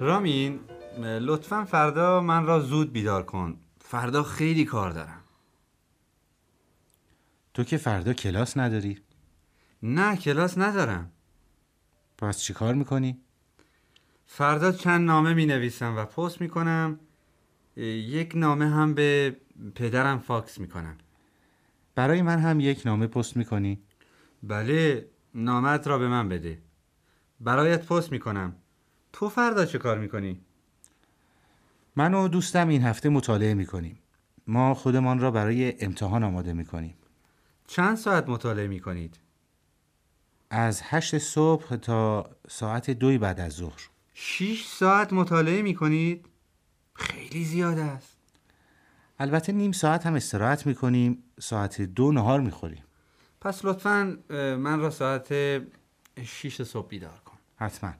رامین لطفا فردا من را زود بیدار کن. فردا خیلی کار دارم. تو که فردا کلاس نداری؟ نه کلاس ندارم. پس چی کار می‌کنی؟ فردا چند نامه می نویسم و پست می کنم یک نامه هم به پدرم فاکس می کنم برای من هم یک نامه پست می‌کنی؟ بله نامت را به من بده. برایت پست می کنم تو فردا چه کار می کنی؟ من و دوستم این هفته مطالعه می‌کنیم. ما خودمان را برای امتحان آماده می‌کنیم. چند ساعت مطالعه می کنید؟ از هشت صبح تا ساعت دوی بعد از ظهر. شیش ساعت مطالعه می کنید؟ خیلی زیاد است. البته نیم ساعت هم استراحت می‌کنیم ساعت دو نهار می‌خوریم. پس لطفا من را ساعت شیش صبح بیدار کن. حتما.